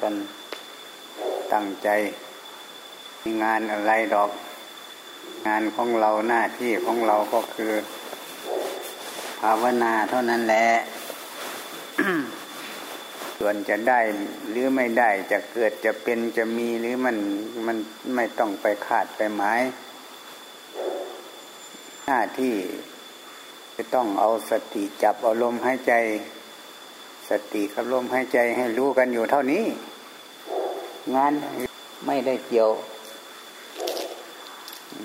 กันตั้งใจมีงานอะไรดอก งานของเราหน้าที่ของเราก็คือ ภาวนาเท่านั้นแหละส่วนจะได้หรือไม่ได้จะเกิดจะเป็นจะมีหรือมันมันไม่ต้องไปขาดไปหมายหน้าที่จะต้องเอาสติจับอารมณ์หายใจ สติกับลมหายใจให้รู้กันอยู่เท่านี้ งานไม่ได้เกี่ยว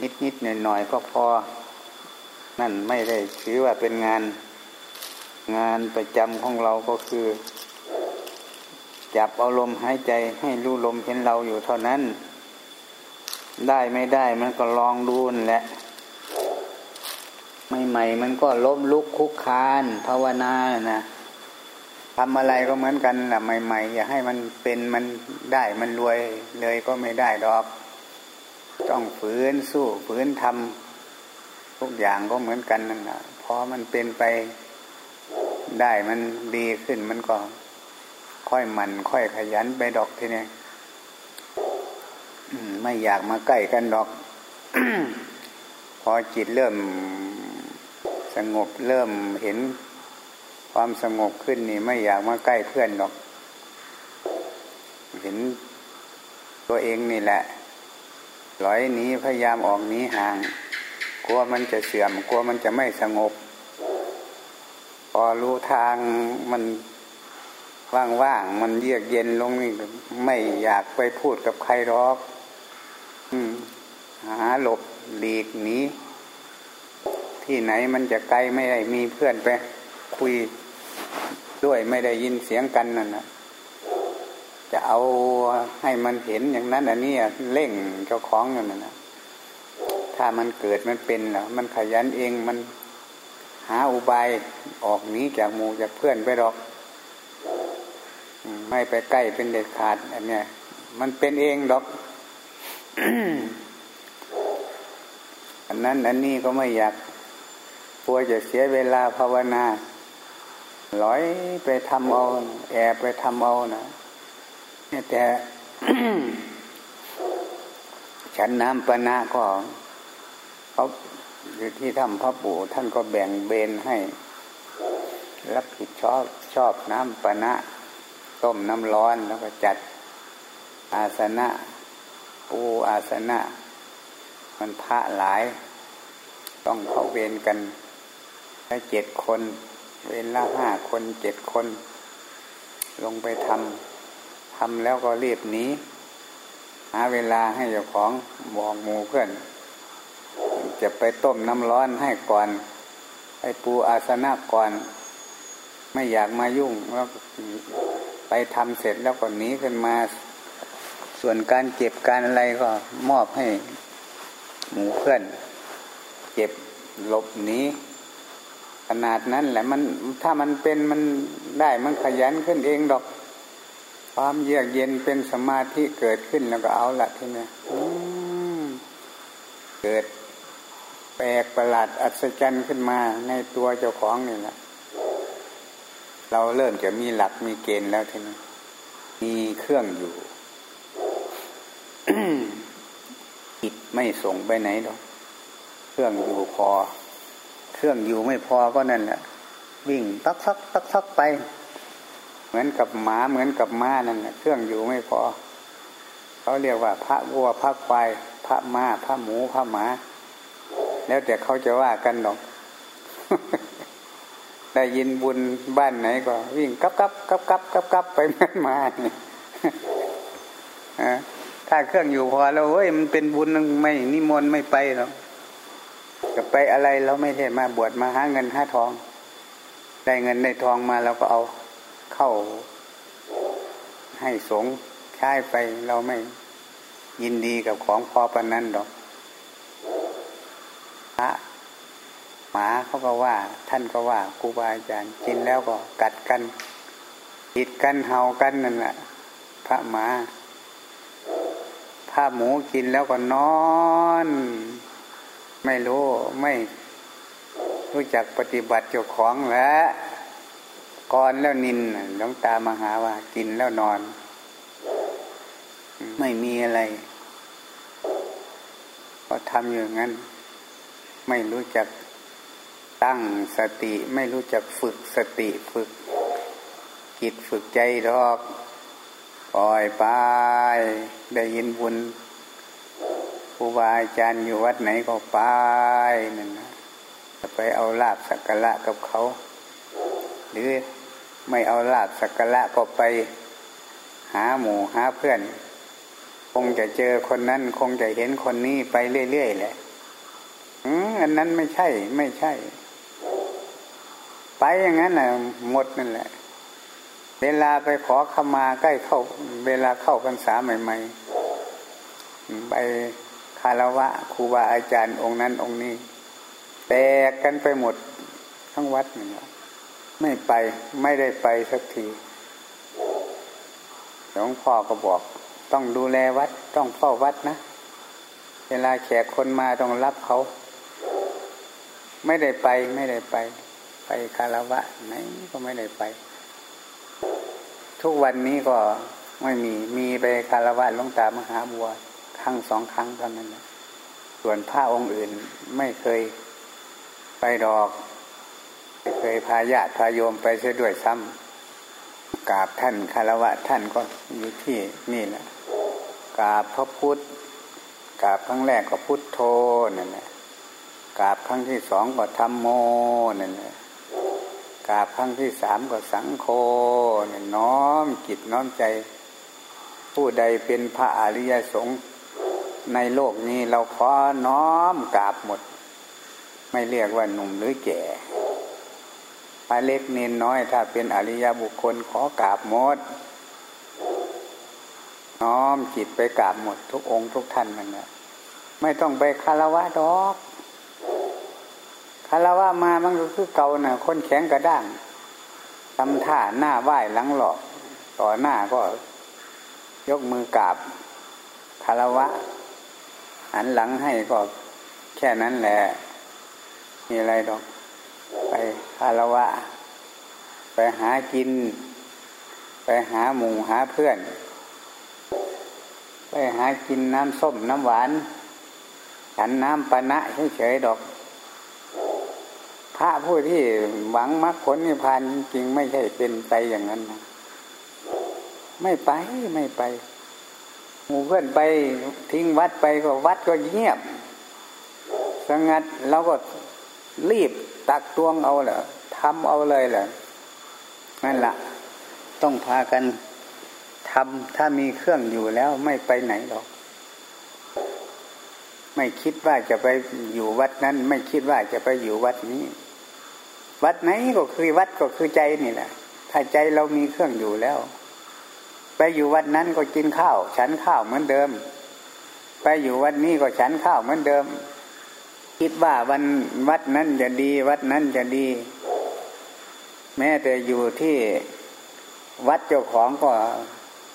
นิดนิดหน่อยหน่อยก็พอ นั่นไม่ได้ถือว่าเป็นงาน งานประจำของเราก็คือ จับเอาลมหายใจให้รู้ลมเห็นเราอยู่เท่านั้น ได้ไม่ได้มันก็ลองดูนแหละใหม่ๆมันก็ล้มลุกคุกคาน ภาวนานะ ทำอะไรก็เหมือนกันแหละใหม่ ๆ อย่าให้มันเป็นมันได้มันรวยเลยก็ไม่ได้ดอก ต้องฝืนสู้ฝืนทำทุกอย่างก็เหมือนกันนั่นแหละพอมันเป็นไปได้มันดีขึ้นมันก็ ค่อยมันค่อยขยันไปดอกทีนี้ไม่อยากมาใกล้กันดอก พอจิตเริ่มสงบเริ่มเห็น ความสงบขึ้นนี่ไม่อยากมาใกล้เพื่อนหรอก เห็นตัวเองนี่แหละลอยหนีพยายามออกหนีห่าง กลัวมันจะเสื่อม กลัวมันจะไม่สงบ พอรู้ทางมันว่างๆมันเยือกเย็นลงนี่ไม่อยากไปพูดกับใครหรอกหาหลบหลีกหนีที่ไหนมันจะไกลไม่ได้มีเพื่อนไป คุยด้วยไม่ได้ยินเสียงกันนั่นนะจะเอาให้มันเห็นอย่างนั้นอันนี้เร่งเจ้าของอย่างนั้นนะถ้ามันเกิดมันเป็นแล้วมันขยันเองมันหาอุบายออกหนีจากหมู่จากเพื่อนไปหรอก ไม่ไปใกล้เป็นเด็ดขาด อันเนี้ยมันเป็นเองดอก อันนั้นอันนี้ก็ไม่อยากกลัวจะเสียเวลาภาวนา ลอยไปทำเอา แอบไปทำเอานะแต่ฉันน้ำปนะก็เขาอยู่ที่ถ้ำพระปู่ท่านก็แบ่งเบนให้ รับผิดชอบชอบน้ำปนะต้มน้ำร้อนแล้วก็จัดอาสนะปูอาสนะ มันพระหลาย ต้องเข้าเวรกันถ้าเจ็ดคน เวรละห้าคนเจ็ดคน ลงไปทำทำแล้วก็รีบหนีหาเวลาให้เจ้าของบอกหมูเพื่อน จะไปต้มน้ำร้อนให้ก่อนไปปูอาสนะก่อน ไม่อยากมายุ่งแล้วไปทำเสร็จแล้วก็หนีขึ้นมา ส่วนการเก็บการอะไรก็มอบให้หมูเพื่อน เก็บหลบหนี ขนาดนั้นแหละมันถ้ามันเป็นมันได้มันขยันขึ้นเองดอก ความเยือกเย็นเป็นสมาธิเกิดขึ้นแล้วก็เอาละทีนี้เกิดแปลกประหลาดอัศจรรย์ขึ้นมาในตัวเจ้าของนี่แหละเราเริ่มจะมีหลักมีเกณฑ์แล้วทีนี้มีเครื่องอยู่จิตไม่ส่งไปไหนหรอก เครื่องอยู่พอ เครื่องอยู่ไม่พอก็นั่นแหละวิ่งตักซักตักซักไป เหมือนกับหมาเหมือนกับม้านั่นแหละเครื่องอยู่ไม่พอเขาเรียกว่า พระวัวพระควายพระม้าพระหมูพระหมา แล้วแต่เขาจะว่ากันหรอก ได้ยินบุญบ้านไหนก็ วิ่งกับกับกับกับกับกับไปเหมือนมานี่ถ้าเครื่องอยู่พอแล้วเฮ้ยมันเป็นบุญไม่นิมนต์ไม่ไปหรอก จะไปอะไรเราไม่ได้มาบวชมาหาเงินหาทอง ได้เงินได้ทองมาเราก็เอาเข้า ให้สงใช้ไปเราไม่ยินดีกับของพอปนนั้นหรอกพระหมาเขาก็ว่า ท่านก็ว่าครูบาอาจารย์กินแล้วก็กัดกันติดกันเห่ากันนั่นแหละพระหมาถ้าหมูกินแล้วก็นอน ไม่รู้ไม่รู้จักปฏิบัติเจ้าของแล้วก่อนแล้วนินหลวงตามาหาว่า กินแล้วนอน ไม่มีอะไรพอทำอย่างนั้น ไม่รู้จักตั้งสติ ไม่รู้จักฝึกสติฝึกจิตฝึกใจดอกปล่อยไปได้ยินบุญ ครูบาอาจารย์อยู่วัดไหนก็ไปนั่นนะจะไปเอาลาบสักการะกับเขา หรือไม่เอาลาบสักการะก็ไปหาหมู่หาเพื่อน คงจะเจอคนนั้น คงจะเห็นคนนี้ไปเรื่อยๆแหละอันนั้นไม่ใช่ ไม่ใช่ ไปอย่างนั้นแหละหมดนั่นแหละ เวลาไปขอขมาใกล้เข้า เวลาเข้าพรรษาใหม่ ๆ ไป คารวะครูบาอาจารย์องค์นั้นองค์นี้ แตกกันไปหมดทั้งวัดนี่ไม่ไปไม่ได้ไปสักทีหลวงพ่อก็บอก ต้องดูแลวัด ต้องเฝ้าวัดนะ เวลาแขกคนมาต้องรับเขา ไม่ได้ไปไม่ได้ไป ไปคารวะไหนก็ไม่ได้ไป ทุกวันนี้ก็ไม่มีมีไปคารวะหลวงตามหาบัว รั้งสองครั้งเท่านั้นนะส่วนพระองค์อื่นไม่เคยไปดอก ไม่เคยพาญาติพาโยมไปเสียด้วยซ้ำกราบท่านคารวะท่านก็อยู่ที่นี่แหละกราบพระพุทธกราบครั้งแรกก็พุทโธนั่นแหละกราบครั้งที่สองก็ธรรมโมนั่นแหละกราบครั้งที่สามก็สังโฆน้อมจิตน้อมใจ ผู้ใดเป็นพระอริยสงฆ์ ในโลกนี้เราขอน้อมกราบหมด ไม่เรียกว่าหนุ่มหรือแก่พระเล็กเนนน้อยถ้าเป็นอริยบุคคลขอกราบหมด น้อมจิตไปกราบหมดทุกองค์ทุกท่านมันนะไม่ต้องไปคารวะดอกคารวะมามันก็คือเก่านะ่ะ คนแข็งกระด้างทำท่าหน้าไหว้หลังหลอก ต่อหน้าก็ยกมือกราบคารวะ หันหลังให้ก็แค่นั้นแหละ มีอะไรดอก ไปคารวะ ไปหากิน ไปหาหมูหาเพื่อน ไปหากินน้ำส้มน้ำหวาน ฉันน้ำปนะเฉยๆดอก พระผู้ที่หวังมรรคผลนิพพานจริงไม่ใช่เป็นไปอย่างนั้นนะไม่ไปไม่ไป หมู่เพื่อนไปทิ้งวัดไปก็วัดก็เงียบสงัดเราก็รีบตักตวงเอาเหรอทำเอาเลยเหรอนั่นละต้องพากันทำถ้ามีเครื่องอยู่แล้วไม่ไปไหนหรอก ไม่คิดว่าจะไปอยู่วัดนั้น ไม่คิดว่าจะไปอยู่วัดนี้ วัดไหนก็คือวัดก็คือใจนี่แหละ ถ้าใจเรามีเครื่องอยู่แล้ว ไปอยู่วัดนั้นก็กินข้าว ฉันข้าวเหมือนเดิม ไปอยู่วัดนี้ก็ฉันข้าวเหมือนเดิม คิดว่าวันวัดนั้นจะดี วัดนั้นจะดี แม้แต่อยู่ที่วัดเจ้าของก็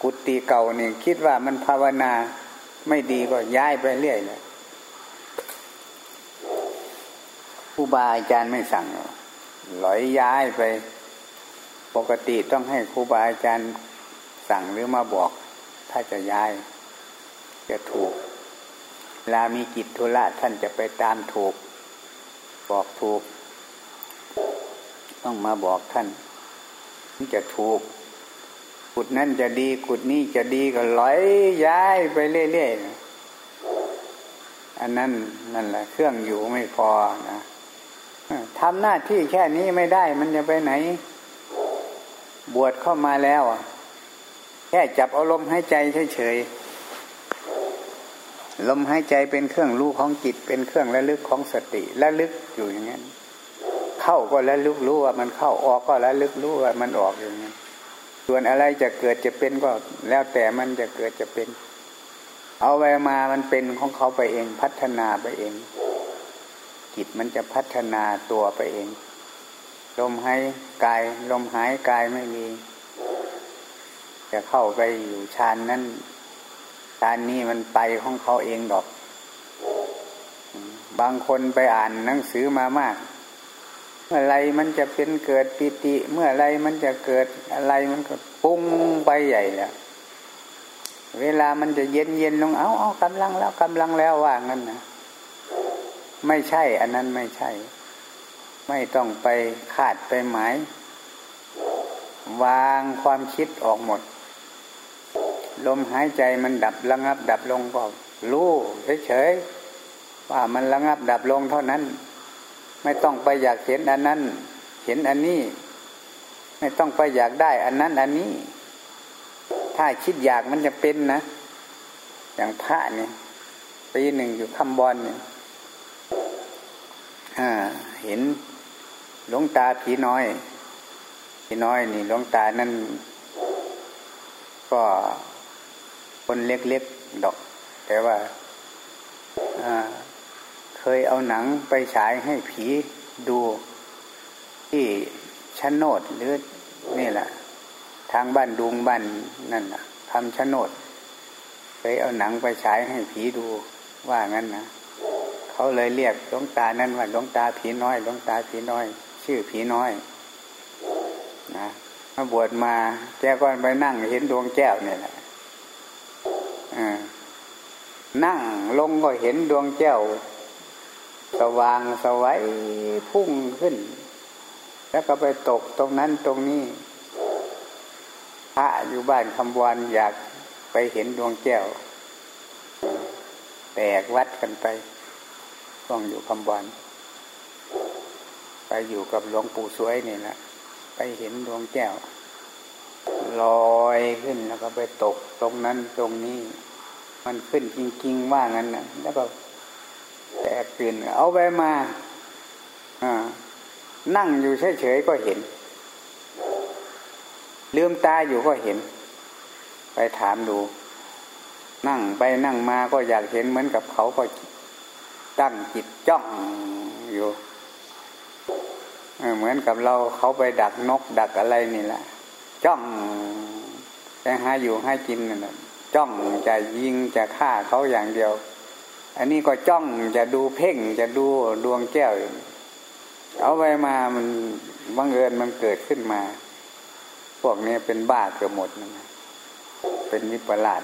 กุฏิเก่านี่คิดว่ามันภาวนาไม่ดีก็ย้ายไปเรื่อยเลยผู้บาอาจารย์ไม่สั่งหรอกหลอยย้ายไป ปกติต้องให้ครูบาอาจารย์ สั่งหรือมาบอก ถ้าจะย้าย จะถูกเวลามีกิจธุระท่านจะไปตามถูก บอกถูก ต้องมาบอกท่านจะถูกกุดนั่นจะดีกุดนี้จะดีก็ลอยย้ายไปเรื่อยๆอันนั้นนั่นแหละ เครื่องอยู่ไม่พอนะทำหน้าที่แค่นี้ไม่ได้ มันจะไปไหน บวชเข้ามาแล้ว แค่จับอารมณ์ให้ใจเฉยๆลมหายใจเป็นเครื่องรู้ของจิต เป็นเครื่องระลึกของสติระลึกอยู่อย่างนั้นเข้าก็ระลึกรู้ว่ามันเข้าออกก็ระลึกรู้ว่ามันออกอย่างนั้นส่วนอะไรจะเกิดจะเป็นก็แล้วแต่มันจะเกิดจะเป็น เอาไปมามันเป็นของเขาไปเองพัฒนาไปเองจิตมันจะพัฒนาตัวไปเอง ลมหายกาย ลมหายกายไม่มี จะเข้าไปอยู่ฌานนั้นฌานนี้มันไปของเขาเองดอก บางคนไปอ่านหนังสือมามาก เมื่อไรมันจะเป็นเกิดปิติ เมื่อไรมันจะเกิดอะไรมันก็ปุ้งไปใหญ่แล้วเวลามันจะเย็นเย็นลงเอาเอากำลังแล้วกำลังแล้วว่างั้นนะไม่ใช่ อันนั้นไม่ใช่ ไม่ต้องไปคาดไปหมายวางความคิดออกหมด ลมหายใจมันดับระงับ ดับลงก็รู้เฉยๆว่ามันระงับดับลงเท่านั้น ไม่ต้องไปอยากเห็นอันนั้น เห็นอันนี้ ไม่ต้องไปอยากได้ อันนั้นอันนี้ ถ้าคิดอยากมันจะเป็นนะ อย่างพระเนี่ยปีหนึ่งอยู่คำบอลเนี่ยเห็นหลวงตาผีน้อยผีน้อยนี่หลวงตานั่นก็ คนเล็กๆดอก แต่ว่าเคยเอาหนังไปฉายให้ผีดูที่ชนโนดหรือนี่แหละ ทางบ้านดุงบ้านนั่นนะทำชนโนดเคยเอาหนังไปฉายให้ผีดูว่างั้นนะเขาเลยเรียกหลวงตานั้นว่าหลวงตาผีน้อยหลวงตาผีน้อย ชื่อผีน้อยนะมาบวชมาแกก็ไปนั่งเห็นดวงแก้วเนี่ยแหละ นั่งลงก็เห็นดวงแก้ว สว่างสวัยพุ่งขึ้น แล้วก็ไปตกตรงนั้นตรงนี้ พระอยู่บ้านคำวันอยากไปเห็นดวงแก้ว แตกวัดกันไปช่วงอยู่คำวันไปอยู่กับหลวงปู่สวยนี่แหละไปเห็นดวงแก้ว ลอยขึ้นแล้วก็ไปตกตรงนั้นตรงนี้ มันขึ้นจริงๆว่างั้นนะแล้วก็แตกตื่นเอาไปมาอ่านั่งอยู่เฉยๆก็เห็นลืมตาอยู่ก็เห็น ไปถามดู นั่งไปนั่งมาก็อยากเห็นเหมือนกับเขาก็ตั้งจิตจ้องอยู่เหมือนกับเราเขาไปดักนกดักอะไรนี่แหละ จ้องจะหาอยู่ให้กินนั่นแหละจ้องจะยิงจะฆ่าเขาอย่างเดียว อันนี้ก็จ้องจะดูเพ่งจะดูดวงแก้ว เอาไปมามันบังเอิญมันเกิดขึ้นมา พวกนี้เป็นบ้าเกือบหมดนะเป็นวิปลาส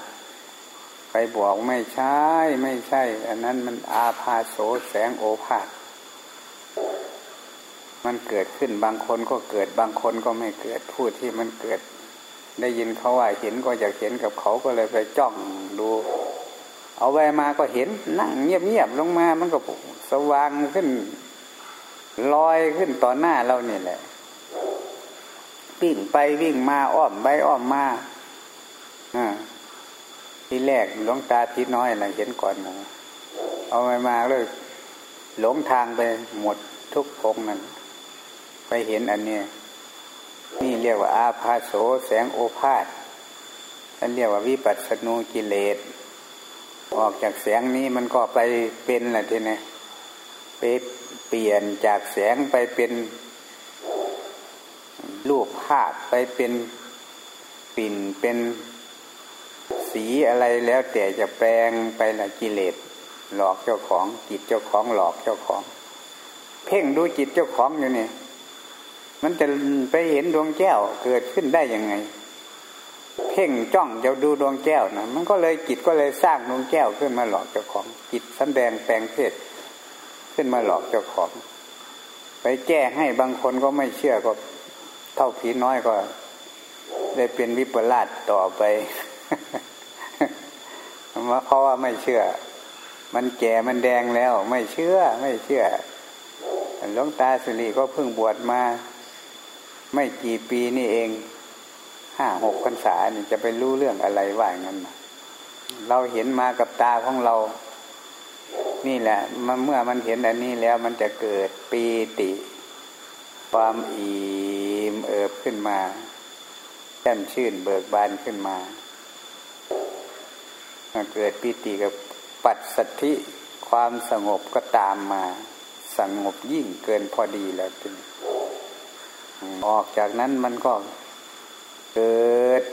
ไปบอกไม่ใช่ ไม่ใช่ อันนั้นมันอาพาโสแสงโอภาษ มันเกิดขึ้นบางคนก็เกิดบางคนก็ไม่เกิดพูดที่มันเกิด ได้ยินเขาว่าเห็นก็อยากเห็นกับเขาก็เลยไปจ้องดู เอาไว้มาก็เห็นนั่งเงียบๆลงมา มันก็สว่างขึ้นลอยขึ้นต่อหน้าเราเนี่ยแหละ วิ่งไปวิ่งมาอ้อมไปอ้อมมาอ่าทีแรกหลวงตาทิน้อยนะเห็นก่อนนะเอาไปมาเลยหลงทางไปหมดทุกองนั้น ไปเห็นอันนี้นี่เรียกว่าอาพาโสแสงโอภาษนั่นเรียกว่าวิปัสสนูกิเลส ออกจากแสงนี้มันก็ไปเป็นอะไรทีนี้ไปเปลี่ยนจากแสงไปเป็นรูปภาพไปเป็นปิ่นเป็นสีอะไรแล้วแต่จะแปลงไปละกิเลส หลอกเจ้าของจิตเจ้าของหลอกเจ้าของ เพ่งดูจิตเจ้าของอยู่นี่ มันจะไปเห็นดวงแก้วเกิดขึ้นได้ยังไง เพ่งจ้องจะดูดวงแก้วนะมันก็เลยจิตก็เลยสร้างดวงแก้วขึ้นมาหลอกเจ้าของจิตสันแดงแปลงเพศขึ้นมาหลอกเจ้าของ ไปแก้ให้บางคนก็ไม่เชื่อก็เท่าผีน้อยก็ ได้เป็นวิปลาสต่อไปมาเพราะว่าไม่เชื่อ มันแก่มันแดงแล้ว ไม่เชื่อไม่เชื่อหลวงตาสิริก็เพิ่งบวชมา ไม่กี่ปีนี่เองห้าหกพรรษานี่จะไปรู้เรื่องอะไรว่างั้นเราเห็นมากับตาของเรา นี่แหละมันเมื่อมันเห็นอันนี้แล้วมันจะเกิดปีติ ความอิ่มเอิบขึ้นมาแจ่มชื่นเบิกบานขึ้นมาเกิดปิติกับปัจสัทธิความสงบก็ตามมา สงบยิ่งเกินพอดีแล้วจน ออกจากนั้นมันก็เกิด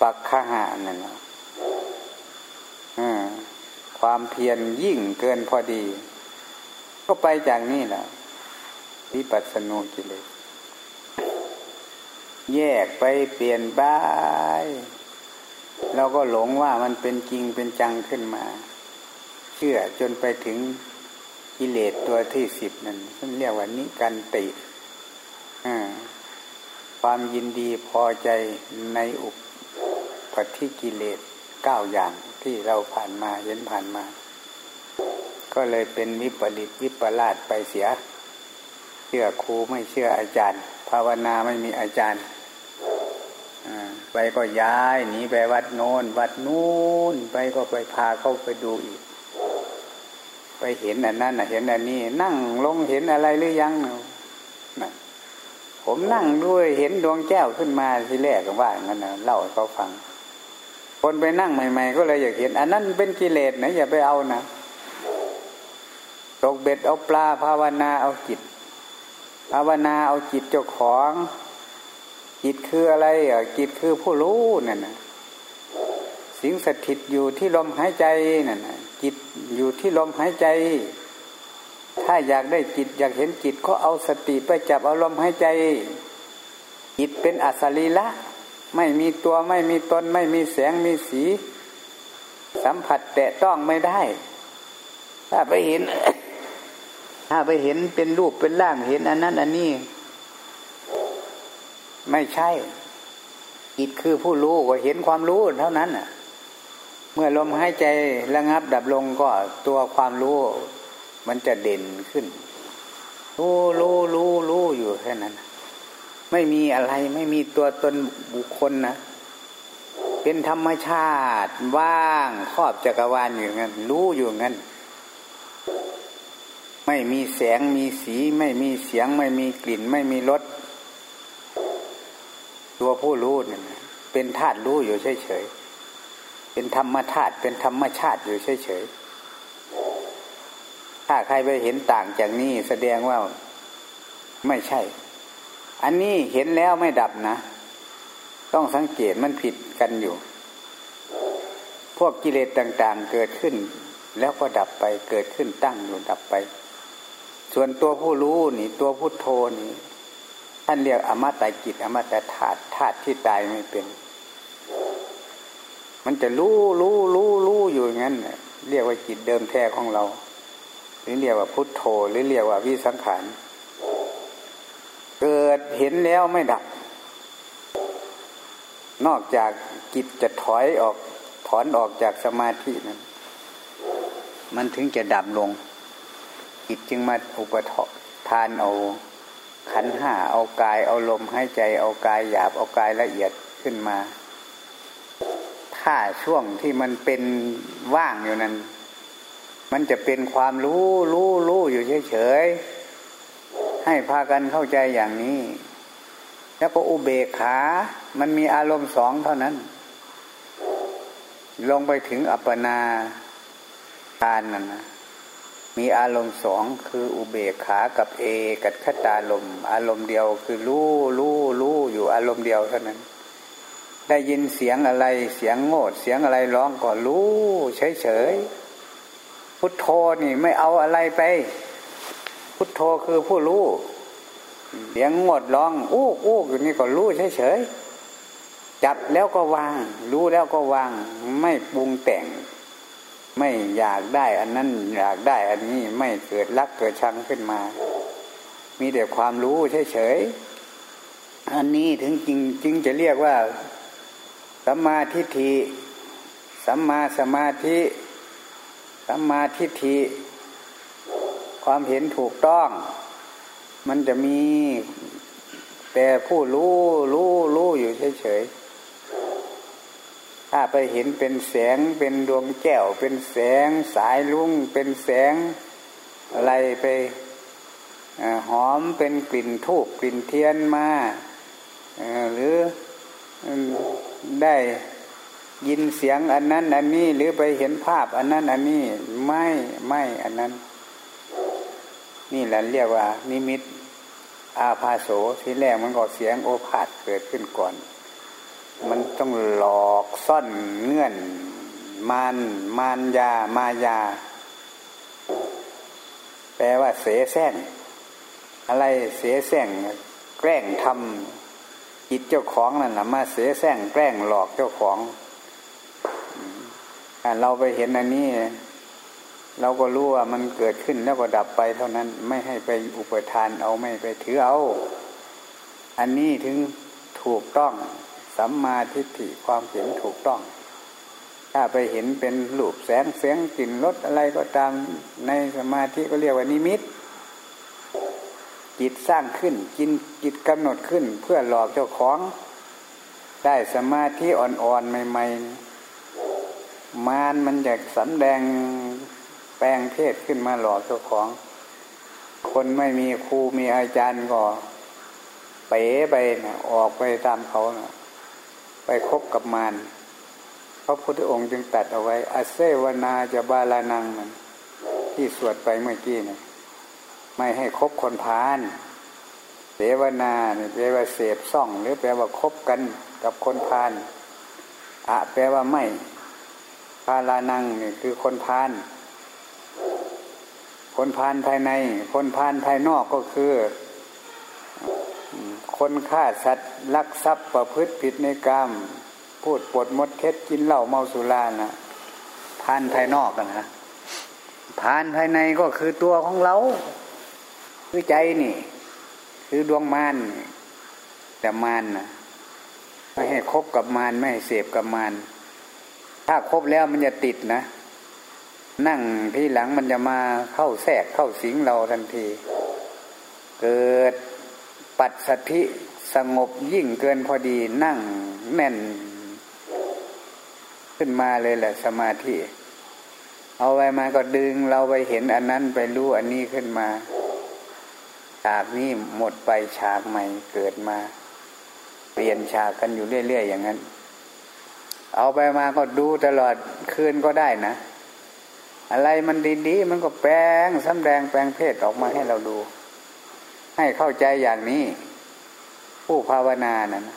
ปักขหานั่นะความเพียรยิ่งเกินพอดี ก็ไปจากนี่แหละวิปัสสนูกิเลสแยกไปเปลี่ยนบายเราก็หลงว่ามันเป็นจริงเป็นจังขึ้นมา เชื่อจนไปถึงกิเลสตัวที่สิบนั่นท่านเรียกว่านิกันติ ความยินดีพอใจในอุปฏิกิเลสเก้าอย่างที่เราผ่านมาเห็นผ่านมา ก็เลยเป็นวิปริตวิปลาสไปเสีย เชื่อครูไม่เชื่ออาจารย์ ภาวนาไม่มีอาจารย์ไปก็ย้ายหนีไปวัดโน้น วัดนู้นไปก็ไปพาเข้าไปดูอีก ไปเห็นอันนั้นเห็นอันนี้ นั่งลงเห็นอะไรหรือยังนะ ผมนั่งด้วยเห็นดวงแก้วขึ้นมาทีแรกก็ว่างั้นนะเล่าให้เขาฟัง คนไปนั่งใหม่ ๆ ก็เลยอยากเห็น อันนั้นเป็นกิเลสนะอย่าไปเอานะตกเบ็ดเอาปลาภาวนาเอาจิต ภาวนาเอาจิตเจ้าของจิตคืออะไรอะจิตคือผู้รู้นั่นนะสิ่งสถิตอยู่ที่ลมหายใจนั่นนะจิตอยู่ที่ลมหายใจ ถ้าอยากได้จิตอยากเห็นจิตก็เอาสติไปจับอารมณ์ใหายใจ จิตเป็นอัศรีละ ไม่มีตัวไม่มีตนไม่มีแสงมีสี สัมผัสแตะต้องไม่ได้ ถ้าไปเห็น ถ้าไปเห็นเป็นรูปเป็นร่างเห็นอันนั้น อันนี้ ไม่ใช่ จิตคือผู้รู้ก็เห็นความรู้เท่านั้นเมื่อลมหายใจระงับดับลงก็ตัวความรู้ มันจะเด่นขึ้น รู้รู้รู้รู้อยู่แค่นั้น ไม่มีอะไรไม่มีตัวตนบุคคลนะเป็นธรรมชาติว่างครอบจักรวาลอยู่งั้น รู้อยู่งั้น ไม่มีแสงมีสี ไม่มีเสียง ไม่มีกลิ่น ไม่มีรสตัวผู้รู้เนี่ยเป็นธาตุรู้อยู่เฉยๆเป็นธรรมธาตุเป็นธรรมชาติอยู่เฉยๆ ถ้าใครไปเห็นต่างจากนี้แสดงว่าไม่ใช่ อันนี้เห็นแล้วไม่ดับนะ ต้องสังเกตมันผิดกันอยู่ พวกกิเลสต่าง ๆ เกิดขึ้น แล้วก็ดับไปเกิดขึ้นตั้งอยู่ดับไป ส่วนตัวผู้รู้นี่ ตัวพุทโธนี่ท่านเรียกอมตะกิจอมตะธาตุธาตุที่ตายไม่เป็น มันจะรู้รู้รู้รู้อยู่างนั้นเรียกว่าจิตเดิมแท้ของเรา หรือเรียกว่าพุทโธ หรือเรียกว่าวิสังขารเกิดเห็นแล้วไม่ดับ นอกจากจิตจะถอยออกถอนออกจากสมาธินั้น มันถึงจะดับลงจิตจึงมาอุปทานเอาขันห้าเอากายเอาลมหายใจเอากายหยาบเอากายละเอียดขึ้นมา ถ้าช่วงที่มันเป็นว่างอยู่นั้น มันจะเป็นความรู้รู้รู้อยู่เฉยๆให้พากันเข้าใจอย่างนี้ แล้วก็อุเบกขา มันมีอารมณ์สองเท่านั้น ลงไปถึงอัปปนาทานนั่นนะมีอารมณ์สองคืออุเบกขากับเอกัตขตาลมอารมณ์เดียวคือรู้รู้รู้อยู่อารมณ์เดียวเท่านั้น ได้ยินเสียงอะไรเสียงโง่เสียงอะไรร้องก็รู้เฉยเฉย พุทโธนี่ไม่เอาอะไรไป พุทโธคือผู้รู้เสียงงดร้อง อู้อู้อยู่นี่ก็รู้เฉยเฉยจับแล้วก็วาง รู้แล้วก็วาง ไม่ปรุงแต่ง ไม่อยากได้ อันนั้นอยากได้ อันนี้ไม่เกิดรักเกิดชังขึ้นมา มีแต่ความรู้เฉยๆอันนี้ถึงจริงจริงจะเรียกว่าสัมมาทิฏฐิสัมมาสมาธิ สัมมาทิฏฐิความเห็นถูกต้อง มันจะมี แต่ผู้รู้รู้รู้อยู่เฉยๆถ้าไปเห็นเป็นแสงเป็นดวงแก้ว เป็นแสงสายลุ่งเป็นแสงอะไรไปหอมเป็นกลิ่นทูบกลิ่นเทียนมาหรือได้ ยินเสียงอันนั้น อันนี้หรือไปเห็นภาพ อันนั้น อันนี้ไม่ไม่อันนั้น นี่แหละเรียกว่า นิมิต อาภาโสที่แรกมันก็เสียงโอภาษเกิดขึ้นก่อน มันต้องหลอกซ่อนเงื่อน มานมานยามายา แปลว่าเสแสร้งอะไรเสแสร้งแกล้งทำจิตเจ้าของนั่นแหละมาเสแสร้งแกล้งหลอกเจ้าของ เราไปเห็นอันนี้ เราก็รู้ว่ามันเกิดขึ้นแล้วก็ดับไปเท่านั้นไม่ให้ไปอุปทานเอาไม่ไปถือเอา อันนี้ถึงถูกต้องสัมมาทิฏฐิความเห็นถูกต้อง ถ้าไปเห็นเป็นรูปแสงเสียงกลิ่นรสอะไรก็ตามในสมาธิก็เรียกว่านิมิตจิตสร้างขึ้นกินจิตกำหนดขึ้นเพื่อหลอกเจ้าของ ได้สมาธิอ่อนๆใหม่ ๆ มานมันอยากสำแดงแปลงเพศขึ้นมาหลอกเจ้าของ คนไม่มีครูมีอาจารย์ก็เป๋ไปนะออกไปตามเขานะไปคบกับมารพระพุทธองค์จึงตัดเอาไว้อาเซวนาจะบาลานังนันที่สวดไปเมื่อกี้นะไม่ให้คบคนพาลเสวนาเนี่ยแปลว่าเสพซ่อง หรือแปลว่าคบกันกับคนพาลอะแปลว่าไม่าลานังนี่คือคนพาลคนพาลภายใน คนพาลภายนอกก็คือ คนฆ่าสัตว์ลักทรัพย์ประพฤติผิดในกรรม พูดปดมดเท็จกินเหล้าเมาสุรานะพานภายนอกนะพานภายในก็คือตัวของเราคือใจนี่ คือดวงมารแต่มารนะไม่ให้คบกับมารไม่ให้เสพกับมาร ถ้าครบแล้วมันจะติดนะ นั่งที่หลังมันจะมาเข้าแทรกเข้าสิงเราทันที เกิดปัดสธิสงบยิ่งเกินพอดีนั่งแน่น ขึ้นมาเลยแหละสมาธิ เอาไว้มาก็ดึงเราไปเห็นอันนั้นไปรู้อันนี้ขึ้นมาฉากนี้หมดไปฉากใหม่เกิดมา เปลี่ยนฉากกันอยู่เรื่อยๆอย่างนั้น เอาไปมาก็ดูตลอดคืนก็ได้นะ อะไรมันดีๆมันก็แปลงสำแดงแปลงเพศออกมาให้เราดู ให้เข้าใจอย่างนี้ ผู้ภาวนานะ่ะ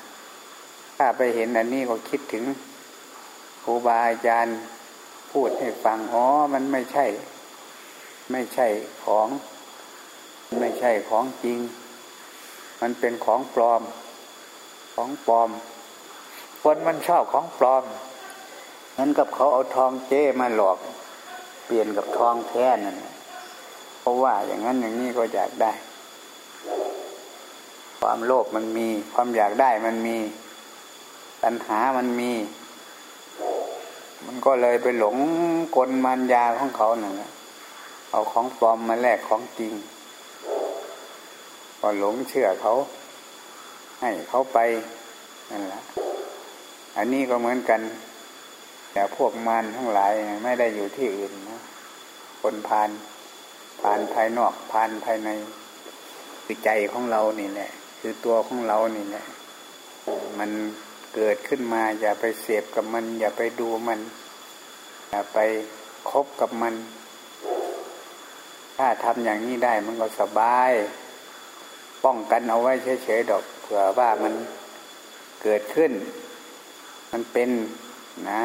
ถ้าไปเห็นอันนี้ก็คิดถึงครูบาอาจารย์พูดให้ฟังอ๋อมันไม่ใช่ ไม่ใช่ของ ไม่ใช่ของจริง มันเป็นของปลอม ของปลอม คนมันชอบของปลอมนั้นกับเขาเอาทองเจ้มาหลอก เปลี่ยนกับทองแท้นั่นเพราะว่าอย่างนั้นอย่างนี้ก็อยากได้ ความโลภมันมี ความอยากได้มันมีปัญหามันมี มันก็เลยไปหลงกลมันยาของเขาหนึ่งเอาของปลอมมาแลกของจริงก็หลงเชื่อเขา ให้เขาไปนั่นแหละ อันนี้ก็เหมือนกัน แต่พวกมันทั้งหลายไม่ได้อยู่ที่อื่นนะคนพานพานภายนอกพานภายในคือใจของเรานี่แหละ คือตัวของเรานี่แหละ มันเกิดขึ้นมา อย่าไปเสพกับมัน อย่าไปดูมัน อย่าไปคบกับมัน ถ้าทำอย่างนี้ได้มันก็สบาย ป้องกันเอาไว้เฉยๆดอกเผื่อว่ามันเกิดขึ้น มันเป็นนะ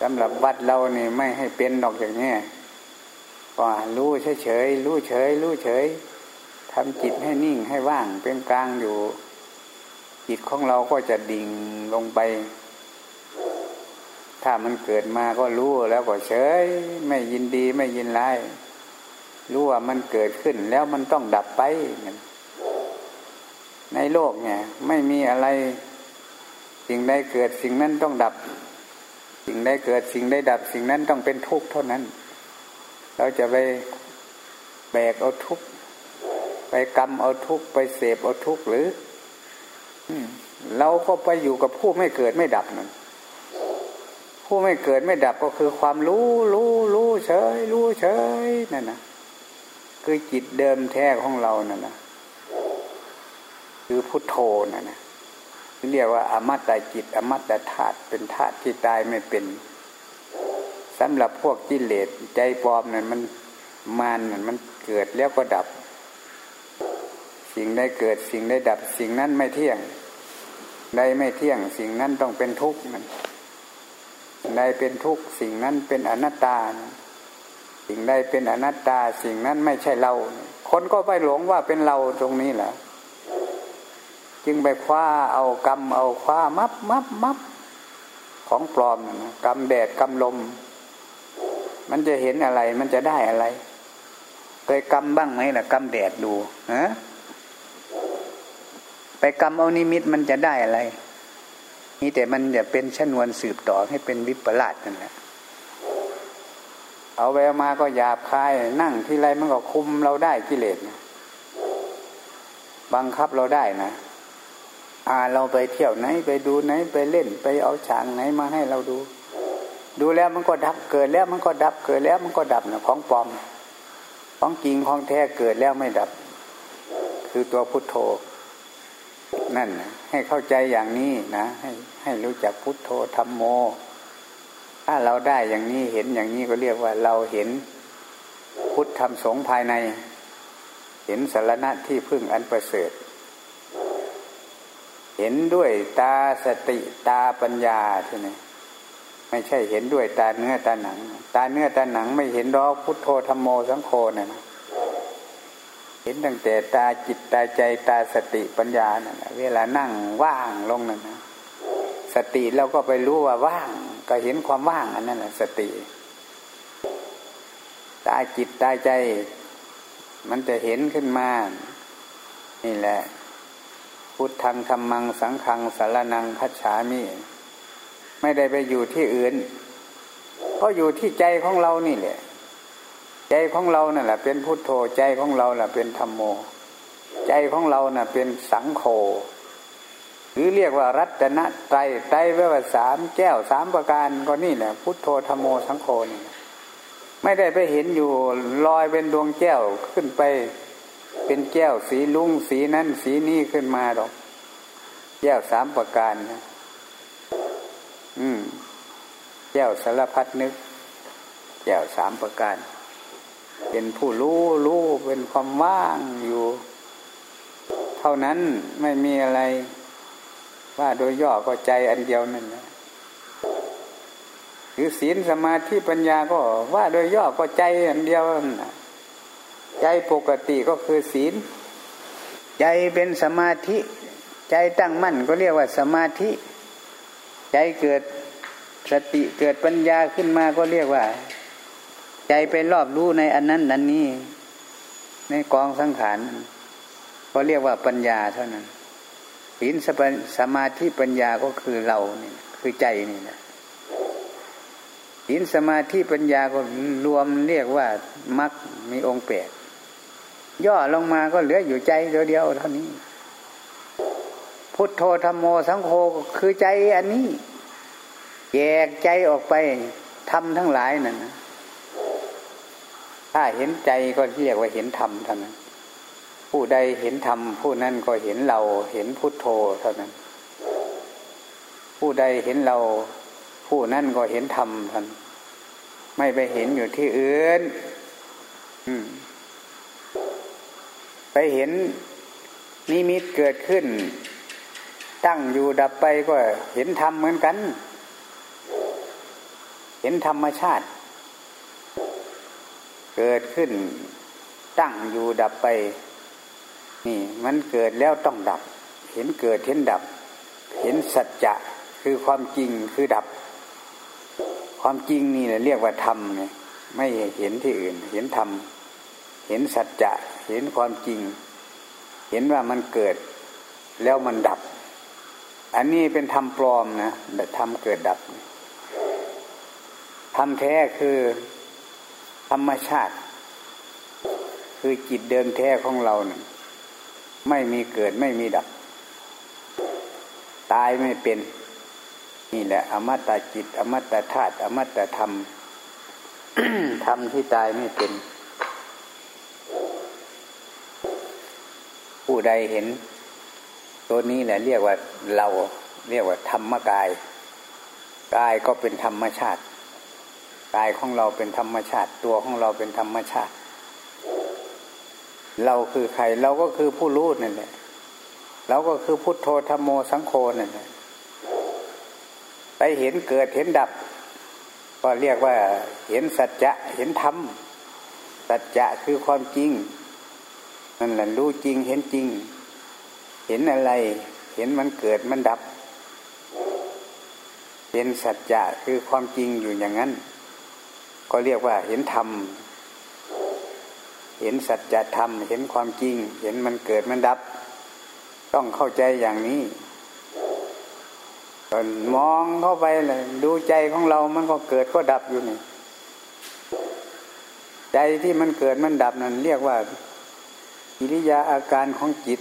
สำหรับวัดเราเนี่ยไม่ให้เป็นดอกอย่างนี้ก็รู้เฉยๆรู้เฉยรู้เฉยทำจิตให้นิ่งให้ว่างเป็นกลางอยู่ จิตของเราก็จะดิ่งลงไป ถ้ามันเกิดมาก็รู้แล้วก็เฉย ไม่ยินดีไม่ยินร้ายรู้ว่ามันเกิดขึ้นแล้วมันต้องดับไป ในโลกเนี่ย ไม่มีอะไร สิ่งใดเกิดสิ่งนั้นต้องดับ สิ่งใดเกิดสิ่งใดดับ สิ่งนั้นต้องเป็นทุกข์เท่านั้น เราจะไปแบกเอาทุกข์ไปกรรมเอาทุกข์ไปเสพเอาทุกข์หรือเราก็ไปอยู่กับผู้ไม่เกิดไม่ดับนั่นผู้ไม่เกิดไม่ดับก็คือความรู้รู้รู้เฉย รู้เฉยนั่นนะคือจิตเดิมแท้ของเรานั่นนะคือพุทโธนั่นนะ เรียกว่าอมตะจิต อมตะธาตุเป็นธาตุที่ตายไม่เป็นสำหรับพวกกิเลสใจปลอมนั่นมันมานนั่นมันเกิดแล้วก็ดับ สิ่งใดเกิดสิ่งใดดับ สิ่งนั้นไม่เที่ยงใดไม่เที่ยง สิ่งนั้นต้องเป็นทุกข์มันใดเป็นทุกข์สิ่งนั้นเป็นอนัตตา สิ่งใดเป็นอนัตตา สิ่งนั้นไม่ใช่เรา คนก็ไปหลงว่าเป็นเราตรงนี้แหละ จึงไปคว้าเอากรรมเอาคว้ามับมับมับของปลอมนะกำแดดกำลม มันจะเห็นอะไร มันจะได้อะไรเคยกำบ้างไหมล่ะกำแดดดูฮะไปกำเอานิมิตมันจะได้อะไรนี่แต่มันจะเป็นชนวนสืบต่อให้เป็นวิปลาสนั่นแหละเอาแววมาก็หยาบคาย นั่งที่ไรมันก็คุมเราได้กิเลสนะบังคับเราได้นะาเราไปเที่ยวไหนไปดูไหนไปเล่นไปเอาฉากไหนมาให้เราดู ดูแล้วมันก็ดับเกิดแล้วมันก็ดับเกิดแล้วมันก็ดับนะของปลอม ของจริงของแท้เกิดแล้วไม่ดับ คือตัวพุทโธ นั่นนะให้เข้าใจอย่างนี้นะให้ให้รู้จักพุทโธธรรมโม ถ้าเราได้อย่างนี้เห็นอย่างนี้ก็เรียกว่าเราเห็นพุทธธรรมสงภายใน เห็นสารณะที่พึ่งอันประเสริฐ เห็นด้วยตาสติตาปัญญาที่นี่ไม่ใช่เห็นด้วยตาเนื้อตาหนัง ตาเนื้อตาหนังไม่เห็นรอกพุทโธธรรมโมสังโฆนะนะเห็นตั้งแต่ตาจิตตาใจตาสติปัญญานะ่ะเวลานั่งว่างลงนั่นนะสติเราก็ไปรู้ว่าว่าง ก็เห็นความว่างอันนั้นแหละสติ ตาจิตตาใจ มันจะเห็นขึ้นมา นี่แหละ พุทธังธรรมังสังฆังสารนังคัจฉามิ ไม่ได้ไปอยู่ที่อื่น เพราะอยู่ที่ใจของเรานี่แหละ ใจของเรานั่นแหละเป็นพุทโธใจของเราน่ะเป็นธรรมโม ใจของเราน่ะเป็นสังโฆหรือเรียกว่ารัตนไตรไตรแปลว่าสามแก้วสามประการก็นี่แหละพุทโธธรรมโมสังโฆนี่ไม่ได้ไปเห็นอยู่ลอยเป็นดวงแก้วขึ้นไป เป็นแก้วสีลุงสีนั้นสีนี้ขึ้นมาหรอก แก้วสามประการนะอืม แก้วสารพัดนึก แก้วสามประการ เป็นผู้รู้รู้เป็นความว่างอยู่ เท่านั้นไม่มีอะไร ว่าโดยย่อก็ใจอันเดียวนั่นนะหรือศีลสมาธิปัญญาก็ว่าโดยย่อก็ใจอันเดียวนั่นนะ ใจปกติก็คือศีล ใจเป็นสมาธิ ใจตั้งมั่นก็เรียกว่าสมาธิ ใจเกิดสติเกิดปัญญาขึ้นมาก็เรียกว่า ใจไปรอบรู้ในอันนั้นอันนี้ ในกองสังขารก็เรียกว่าปัญญาเท่านั้นศีลสมาธิปัญญาก็คือเรานี่คือใจนี่นะศีลสมาธิปัญญาก็รวมเรียกว่ามักมีองค์แปด ย่อลงมาก็เหลืออยู่ใจเดียวเท่านี้ พุทโธธรรมโมสังโฆคือใจอันนี้ แยกใจออกไปทำทั้งหลายนั่นนะถ้าเห็นใจก็เรียกว่าเห็นธรรมเท่านั้น ผู้ใดเห็นธรรมผู้นั้นก็เห็นเราเห็นพุทโธเท่านั้น ผู้ใดเห็นเรา ผู้นั้นก็เห็นธรรมท่านไม่ไปเห็นอยู่ที่อื่นไป เห็นนิมิตเกิดขึ้น ตั้งอยู่ดับไปก็เห็นธรรมเหมือนกัน เห็นธรรมชาติ เกิดขึ้น ตั้งอยู่ดับไป นี่ มันเกิดแล้วต้องดับ เห็นเกิดเห็นดับ เห็นสัจจะคือความจริงคือดับ ความจริงนี่แหละเรียกว่าธรรมเนี่ยไม่เห็นที่อื่น เห็นธรรม เห็นสัจจะ เห็นความจริง เห็นว่ามันเกิดแล้วมันดับ อันนี้เป็นธรรมปลอมนะแต่ธรรมเกิดดับธรรมแท้คือธรรมชาติ คือจิตเดิมแท้ของเราเนะ่ยไม่มีเกิดไม่มีดับ ตายไม่เป็น นี่แหละ อมตะจิต อมตะธาตุอมตะธรรมธรรมที่ตายไม่เป็น ผู้ใดเห็น ตัวนี้แหละเรียกว่าเราเรียกว่าธรรมกาย กายก็เป็นธรรมชาติ กายของเราเป็นธรรมชาติ ตัวของเราเป็นธรรมชาติ เราคือใครเราก็คือผู้รู้นั่นแหละเราก็คือพุทโธธรรมโมสังโฆนั่นแหละไปเห็นเกิดเห็นดับ ก็เรียกว่าเห็นสัจจะเห็นธรรมสัจจะคือความจริง นั่นแหละรู้จริงเห็นจริง เห็นอะไร เห็นมันเกิดมันดับเห็นสัจจะคือความจริงอยู่อย่างนั้น ก็เรียกว่าเห็นธรรม เห็นสัจธรรม เห็นความจริง เห็นมันเกิดมันดับ ต้องเข้าใจอย่างนี้ตอนมองเข้าไปเลยดูใจของเรามันก็เกิดก็ดับอยู่นี่ ใจที่มันเกิดมันดับนั่นเรียกว่า กิริยาอาการของจิต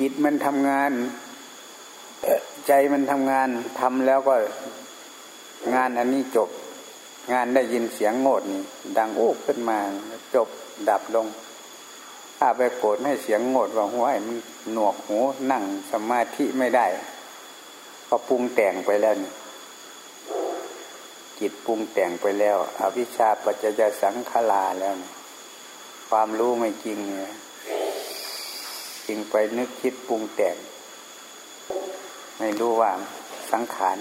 จิตมันทำงาน ใจมันทำงานทำแล้วก็งานอันนี้จบ งานได้ยินเสียงโงดนี่ดังอู้ขึ้นมาจบดับลง ถ้าไปโกรธให้เสียงโงดว่าหัวมันหนวกหูนั่งสมาธิไม่ได้ ก็ปรุงแต่งไปแล้วนี่จิตปรุงแต่งไปแล้ว อวิชชาปัจจสังขาราแล้วนี่ ความรู้ไม่จริงเนี่ยจริงไปนึกคิดปรุงแต่ง ไม่รู้ว่าสังขาร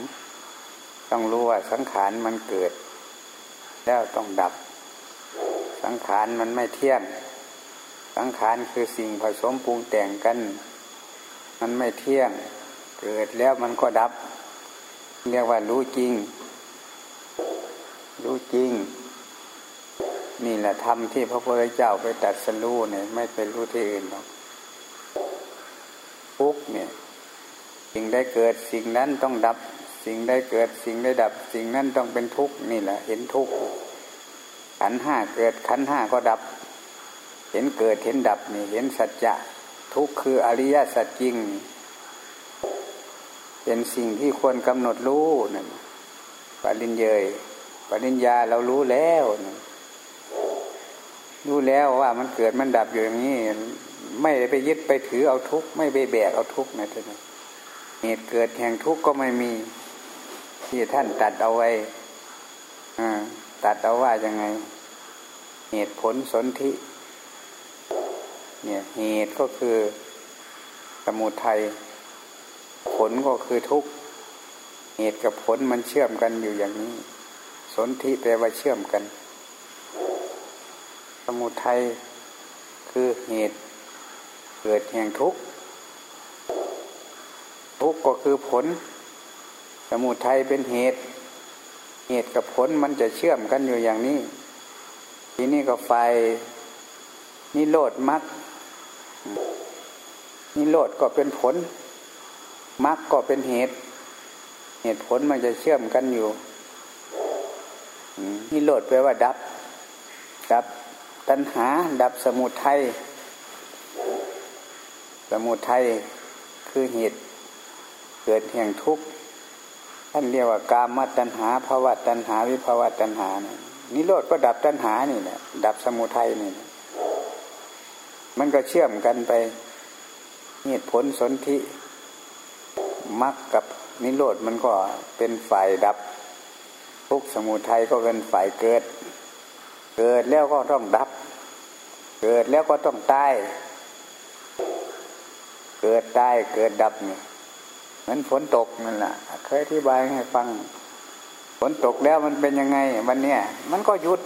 ต้องรู้ว่าสังขารมันเกิด แล้วต้องดับ สังขารมันไม่เที่ยง สังขารคือสิ่งผสมปรุงแต่งกัน มันไม่เที่ยง เกิดแล้วมันก็ดับ เรียกว่ารู้จริง รู้จริง นี่แหละธรรมที่พระพุทธเจ้าไปตัดสรู้เนี่ยไม่ไปรู้ที่อื่นหรอกปุ๊กเนี่ย สิ่งได้เกิดสิ่งนั้นต้องดับ สิ่งได้เกิดสิ่งได้ดับ สิ่งนั้นต้องเป็นทุกข์นี่แหละ เห็นทุกข์ขันห้าเกิดขันห้าก็ดับ เห็นเกิดเห็นดับนี่เห็นสัจจะทุกข์คืออริยสัจจริง เป็นสิ่งที่ควรกำหนดรู้นั่นปริญเยยปริญญาเรารู้แล้ว รู้แล้วว่ามันเกิดมันดับอยู่อย่างนี้ ไม่ไปยึดไปถือเอาทุกข์ไม่ไปแบกเอาทุกข์นะท่านเหตุเกิดแห่งทุกข์ก็ไม่มี ที่ท่านตัดเอาไว้ตัดเอาว่ายังไง เหตุผลสนธิเนี่ย เหตุก็คือสมุทัยผลก็คือทุกข์เหตุกับผลมันเชื่อมกันอยู่อย่างนี้ สนธิแปลว่าเชื่อมกัน สมุทัยคือเหตุเกิดแห่งทุกข์ทุกข์ก็คือผล สมุทัยเป็นเหตุ เหตุกับผลมันจะเชื่อมกันอยู่อย่างนี้ ทีนี้ก็ไฟนิโรธมรรคนิโรธก็เป็นผลมรรคก็เป็นเหตุ เหตุผลมันจะเชื่อมกันอยู่นิโรธแปลว่าดับ ดับ ตัณหาดับสมุทัยสมุทัยคือเหตุเกิดแห่งทุกข์ท่านเรียกว่ากามตัณหาภาวะตัณหาวิภาวะตัณหานี่นิโรธก็ดับตัณหานี่แหละดับสมุทัยนี่ มันก็เชื่อมกันไปเหตุผลสนธิมรรคกับนิโรธมันก็เป็นฝ่ายดับทุกสมุทัยก็เป็นฝ่ายเกิด เกิดแล้วก็ต้องดับ เกิดแล้วก็ต้องตาย เกิดตายเกิดดับเนี่ยเหมือนฝนตกนั่นแหละเคยอธิบายให้ฟัง ฝนตกแล้วมันเป็นยังไงวันเนี้ยมันก็หยุด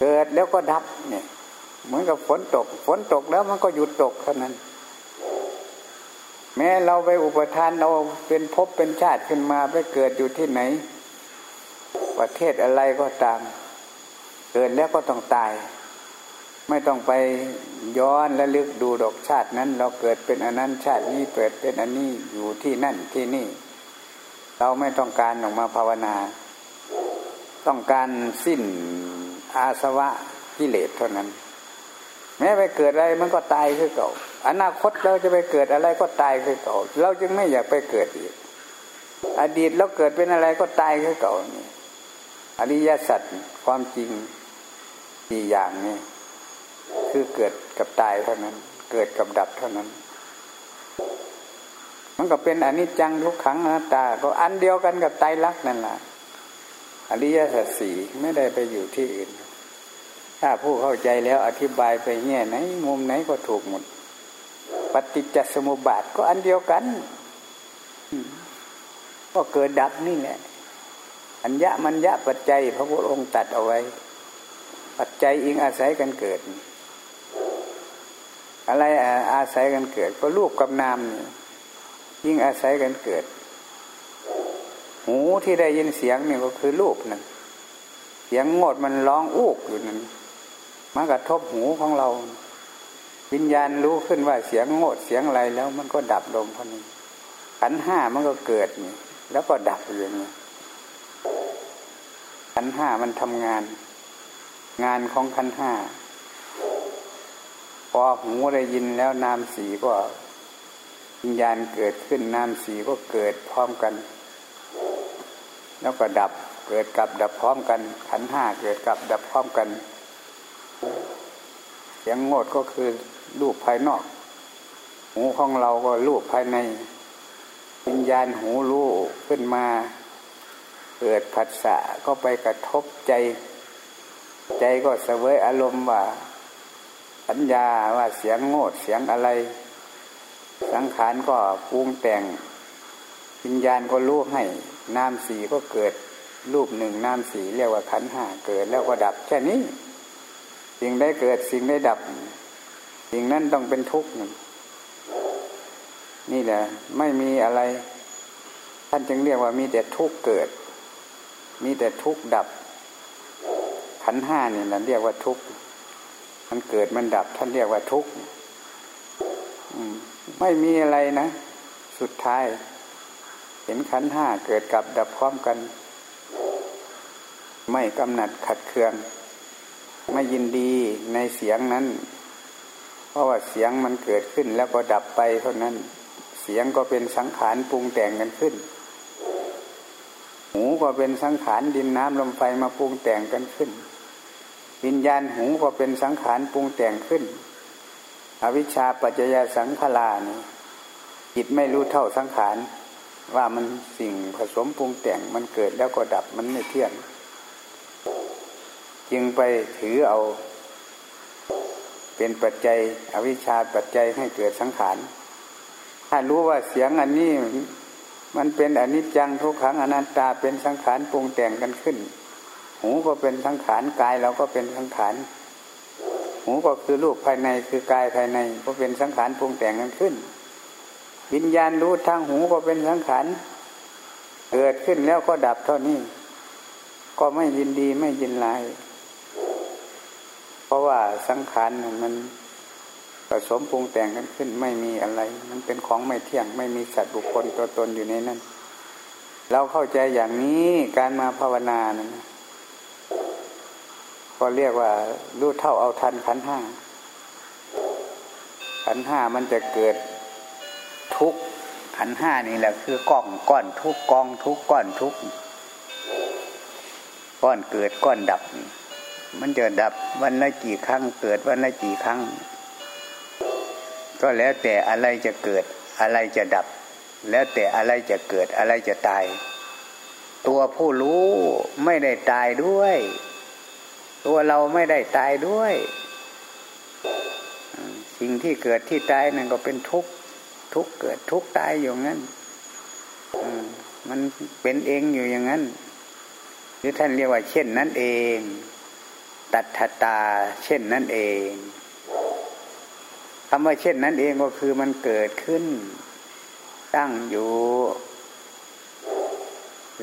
เกิดแล้วก็ดับเนี่ยเหมือนกับฝนตก ฝนตกแล้วมันก็หยุดตกเท่านั้น แม้เราไปอุปทานเราเป็นภพเป็นชาติขึ้นมาไปเกิดอยู่ที่ไหน ประเทศอะไรก็ตาม เกิดแล้วก็ต้องตาย ไม่ต้องไปย้อนและลึกดูดอกชาตินั้น เราเกิดเป็นอันนั้นชาตินี้เกิดเป็นอันนี้อยู่ที่นั่นที่นี่ เราไม่ต้องการออกมาภาวนา ต้องการสิ้นอาสวะกิเลสเท่านั้น แม้ไปเกิดอะไรมันก็ตายคือเก่า อนาคตเราจะไปเกิดอะไรก็ตายคือเก่า เราจึงไม่อยากไปเกิดอีก อดีตเราเกิดเป็นอะไรก็ตายคือเก่านี่อริยสัจความจริง สี่อย่างนี่คือเกิดกับตายเท่านั้น เกิดกับดับเท่านั้น มันก็เป็นอนิจจังทุกขังอนัตตา ก็อันเดียวกันกับไตรลักษณ์นั่นแหละอริยสัจสี่ไม่ได้ไปอยู่ที่อื่น ถ้าผู้เข้าใจแล้วอธิบายไปแง่ไหน มุมไหนก็ถูกหมด ปฏิจจสมุปบาทก็อันเดียวกัน ก็เกิดดับนี่แหละ อัญญะมัญญะปัจจัย พระพุทธองค์ตัดเอาไว้ ปัจจัยอิงอาศัยกันเกิด อะไรอาศัยกันเกิด ก็รูปกับนามนี่ยิ่งอาศัยกันเกิด หูที่ได้ยินเสียงนี่ก็คือรูปนั่นเสียงงดมันร้องอูกอยู่นั่นมันกระทบหูของเรา วิญญาณรู้ขึ้นว่าเสียงงดเสียงอะไรแล้ว มันก็ดับลงพอนี้ขันห้ามันก็เกิดนี่แล้วก็ดับอย่างนี้ขันห้ามันทำงาน งานของขันห้าพอหูได้ยินแล้วนามสีก็วิญญาณเกิดขึ้นนามสีก็เกิดพร้อมกัน แล้วก็ดับเกิดกับดับพร้อมกัน ขันห้าเกิดกับดับพร้อมกันเสียงโงดก็คือรูปภายนอก หูของเราก็รูปภายใน วิญญาณหูรู้ขึ้นมา เกิดผัสสะก็ไปกระทบใจ ใจก็เสวยอารมณ์ว่าสัญญาว่าเสียงโงดเสียงอะไร สังขารก็ปรุงแต่งวิญญาณก็รู้ให้นามสีก็เกิดรูปหนึ่งนามสีเรียกว่าขันห้าเกิดแล้วก็ดับแค่นี้ สิ่งได้เกิดสิ่งได้ดับ สิ่งนั้นต้องเป็นทุกข์นี่แหละไม่มีอะไร ท่านจึงเรียกว่ามีแต่ทุกข์เกิด มีแต่ทุกข์ดับ ขันห้านี่แหละเรียกว่าทุกข์มันเกิดมันดับท่านเรียกว่าทุกข์ไม่มีอะไรนะ สุดท้าย เห็นขันห้าเกิดกับดับพร้อมกัน ไม่กำหนัดขัดเคือง ไม่ยินดีในเสียงนั้น เพราะว่าเสียงมันเกิดขึ้นแล้วก็ดับไปเท่านั้น เสียงก็เป็นสังขารปรุงแต่งกันขึ้นหูก็เป็นสังขารดินน้ำลมไฟมาปรุงแต่งกันขึ้น วิญญาณหูก็เป็นสังขารปรุงแต่งขึ้น อวิชชาปัจจยสังขลานี่จิตไม่รู้เท่าสังขารว่ามันสิ่งผสมปรุงแต่งมันเกิดแล้วก็ดับมันไม่เที่ยงจึงไปถือเอา เป็นปัจจัย อวิชชาปัจจัยให้เกิดสังขาร ถ้ารู้ว่าเสียงอันนี้ มันเป็นอนิจจังทุกขังอนัตตาเป็นสังขารปรุงแต่งกันขึ้น หูก็เป็นสังขารกายเราก็เป็นสังขารหูก็คือรูปภายในคือกายภายใน ก็เป็นสังขารปรุงแต่งกันขึ้น วิญญาณรู้ทางหูก็เป็นสังขารเกิดขึ้นแล้วก็ดับเท่านี้ ก็ไม่ยินดีไม่ยินร้ายเพราะว่าสังขารมันผสมปรุงแต่งกันขึ้น ไม่มีอะไร มันเป็นของไม่เที่ยง ไม่มีสัตว์บุคคลตัวตนอยู่ในนั้น เราเข้าใจอย่างนี้การมาภาวนานะ ก็เรียกว่ารู้เท่าเอาทันขันห้าขันห้ามันจะเกิดทุกขันห้านี่แหละคือกล้องก้อนทุกกองทุกก้อนทุกก้อนเกิดก้อนดับ มันจะดับวันละกี่ครั้ง เกิดวันละกี่ครั้ง ก็แล้วแต่อะไรจะเกิดอะไรจะดับ แล้วแต่อะไรจะเกิดอะไรจะตาย ตัวผู้รู้ไม่ได้ตายด้วย ตัวเราไม่ได้ตายด้วย สิ่งที่เกิดที่ตายนั่นก็เป็นทุกข์ทุกเกิดทุกตายอยู่งั้นมันเป็นเองอยู่อย่างนั้นหรือท่านเรียกว่า เช่นนั้นเอง ตัทตา เช่นนั้นเองคำว่าเช่นนั้นเองก็คือมันเกิดขึ้น ตั้งอยู่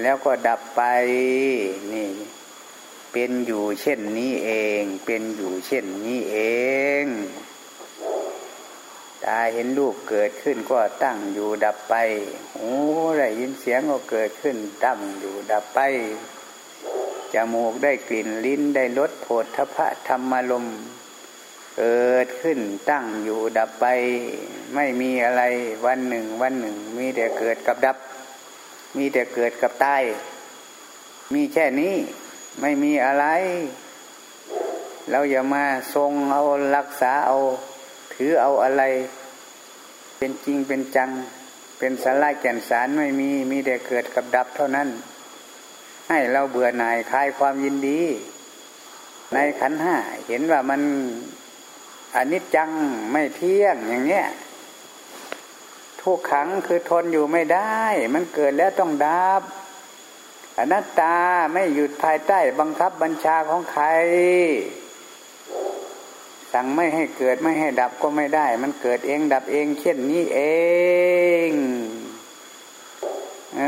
แล้วก็ดับไปนี่ เป็นอยู่เช่นนี้เอง เป็นอยู่เช่นนี้เอง ตาเห็นรูปเกิดขึ้นก็ตั้งอยู่ดับไป หูได้ยินเสียงก็เกิดขึ้นตั้งอยู่ดับไป จมูกได้กลิ่นลิ้นได้รสโผฏฐพะธรรมลมเกิดขึ้นตั้งอยู่ดับไป ไม่มีอะไรวันหนึ่งวันหนึ่ง มีแต่เกิดกับดับ มีแต่เกิดกับตาย มีแค่นี้ ไม่มีอะไร เราอย่ามาทรงเอารักษาเอา ถือเอาอะไร เป็นจริงเป็นจัง เป็นสาระแก่นสารไม่มีมีแต่เกิดกับดับเท่านั้น ให้เราเบื่อหน่ายคลายความยินดี ในขันห้าเห็นว่ามันอนิจจังไม่เที่ยงอย่างเนี้ยทุกขังคือทนอยู่ไม่ได้ มันเกิดแล้วต้องดับ อนัตตาไม่หยุดภายใต้บังคับบัญชาของใคร สั่งไม่ให้เกิดไม่ให้ดับก็ไม่ได้ มันเกิดเองดับเองเช่นนี้เองอ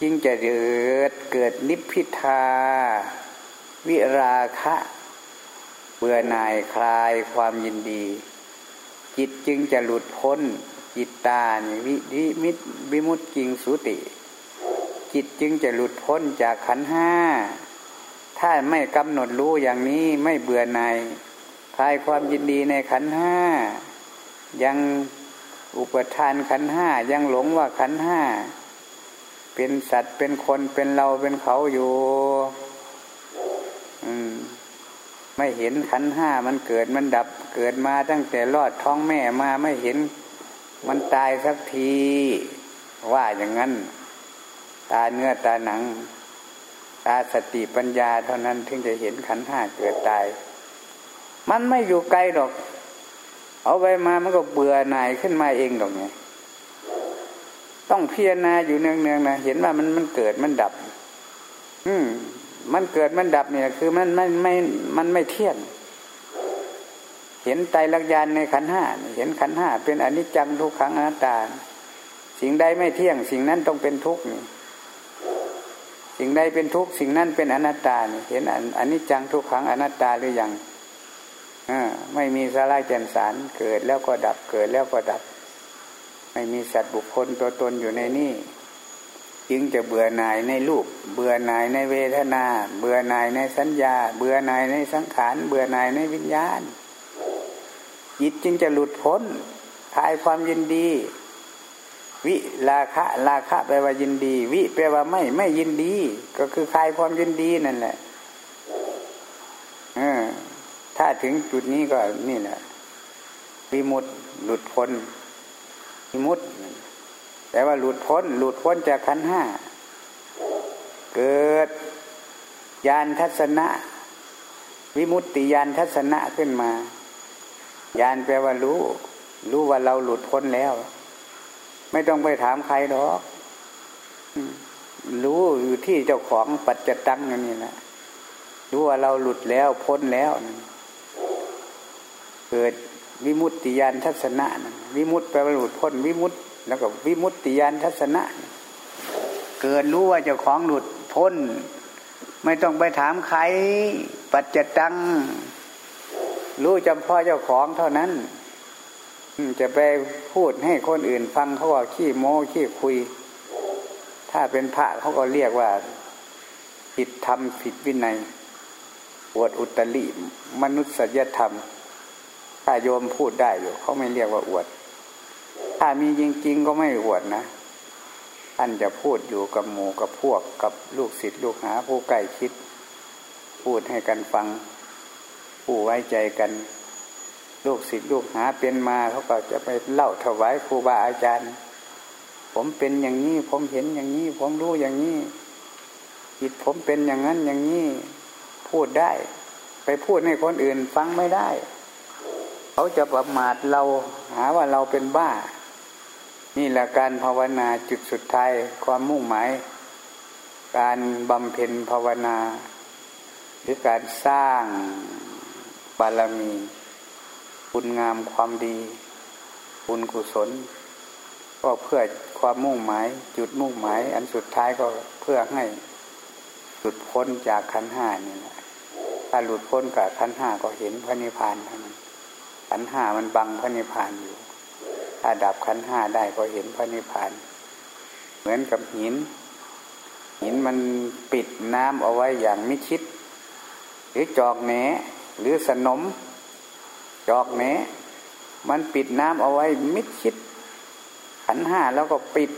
ยิ่งจะเกิดเกิดนิพพิทา วิราคะ เบื่อหน่ายคลายความยินดี จิตจึงจะหลุดพ้นจิตตาวิวิมิตวิมุตติงสุติ จิตจึงจะหลุดพ้นจากขันห้า ถ้าไม่กำหนดรู้อย่างนี้ไม่เบื่อหน่ายคลายความยินดีในขันห้า ยังอุปทานขันห้ายังหลงว่าขันห้า เป็นสัตว์เป็นคนเป็นเราเป็นเขาอยู่ไม่เห็นขันห้ามันเกิดมันดับเกิดมาตั้งแต่รอดท้องแม่มาไม่เห็นมันตายสักที ว่าอย่างนั้น ตาเนื้อตาหนัง ตาสติปัญญาเท่านั้นถึงจะเห็นขันห้าเกิดตาย มันไม่อยู่ไกลหรอก เอาไปมามันก็เบื่อหน่ายขึ้นมาเองหรอกไงต้องพิจารณาอยู่เนืองๆนะเห็นว่ามันมันเกิดมันดับ อืมมันเกิดมันดับเนี่ย คือมันไม่ไม่มันไม่เที่ยงเห็นไตรลักษณ์ในขันห้าเห็นขันห้าเป็นอนิจจังทุกขังอนัตตา สิ่งใดไม่เที่ยง สิ่งนั้นต้องเป็นทุกข์นี่ สิ่งใดเป็นทุกข์สิ่งนั้นเป็นอนัตตาเห็นอันิจจังทุกขังอนัตตาหรือยังอไม่มีสาระแก่นสารเกิดแล้วก็ดับเกิดแล้วก็ดับ ไม่มีสัตว์บุคคลตัวตนอยู่ในนี่จึงจะเบื่อหน่ายในรูป เบื่อหน่ายในเวทนา เบื่อหน่ายในสัญญา เบื่อหน่ายในสังขารเบื่อหน่ายในวิญญาณจิตจึงจะหลุดพ้นคลายความยินดี วิราคะราคะแปลว่ายินดี วิแปลว่าไม่ไม่ยินดี ก็คือคลายความยินดีนั่นแหละเออถ้าถึงจุดนี้ก็นี่แหละวิมุตหลุดพ้นวิมุตแต่ว่าหลุดพ้น หลุดพ้นจากขันห้าเกิดยานทัศนะ วิมุตติยานทัศนะขึ้นมายานแปลว่ารู้ รู้ว่าเราหลุดพ้นแล้ว ไม่ต้องไปถามใครหรอกรู้อยู่ที่เจ้าของปัจจตังนี่นะรู้ว่าเราหลุดแล้วพ้นแล้วเกิดวิมุตติยานทัศนะวิมุตแปลว่าหลุดพ้นวิมุตแล้วก็วิมุตติยานทัศนะเกิดรู้ว่าเจ้าของหลุดพ้น ไม่ต้องไปถามใคร ปัจจตัง รู้จำพ่อเจ้าของเท่านั้น จะไปพูดให้คนอื่นฟังเขาว่าขี้โม้ขี้คุย ถ้าเป็นพระเขาก็เรียกว่า ผิดธรรมผิดวินัยปวดอุตริมนุษยธรรม ถ้าโยมพูดได้อยู่เขาไม่เรียกว่าอวด ถ้ามีจริงๆก็ไม่อวดนะท่านจะพูดอยู่กับหมู่กับพวกกับลูกศิษย์ลูกหาผู้ใกล้คิด พูดให้กันฟัง ผู้ไว้ใจกัน ลูกศิษย์ลูกหาเป็นมาเขาก็จะไปเล่าถวายครูบาอาจารย์ ผมเป็นอย่างนี้ ผมเห็นอย่างนี้ ผมรู้อย่างนี้จิตผมเป็นอย่างนั้นอย่างนี้พูดได้ ไปพูดให้คนอื่นฟังไม่ได้ เขาจะประมาทเราหาว่าเราเป็นบ้า นี่แหละการภาวนาจุดสุดท้ายความมุ่งหมาย การบำเพ็ญภาวนา หรือการสร้างบารมี คุณงามความดี บุญกุศล ก็เพื่อความมุ่งหมาย จุดมุ่งหมาย อันสุดท้ายก็เพื่อให้หลุดพ้นจากขันห้านี่แหละถ้าหลุดพ้นกับขันห้าก็เห็นพระนิพพานเท่านั้นขันห้ามันบังพระนิพพานอยู่ ถ้าดับขันห้าได้ก็เห็นพระนิพพาน เหมือนกับหิน หินมันปิดน้ำเอาไว้อย่างมิชิด หรือจอกแหนหรือสนม จอกแหนมันปิดน้ำเอาไว้มิดชิด ขันห้าแล้วก็ปิด